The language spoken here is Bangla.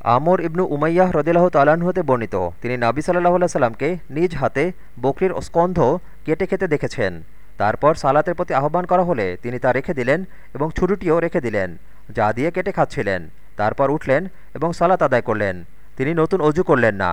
আমর ইবনু উমাইয়াহ রদিল্লাহ তালাহ হতে বর্ণিত। তিনি নাবি সাল্লাহ সাল্লামকে নিজ হাতে বকরির স্কন্ধ কেটে খেতে দেখেছেন। তারপর সালাতের প্রতি আহ্বান করা হলে তিনি তা রেখে দিলেন এবং ছুরুটিও রেখে দিলেন, যা দিয়ে কেটে খাচ্ছিলেন। তারপর উঠলেন এবং সালাত আদায় করলেন। তিনি নতুন অজু করলেন না।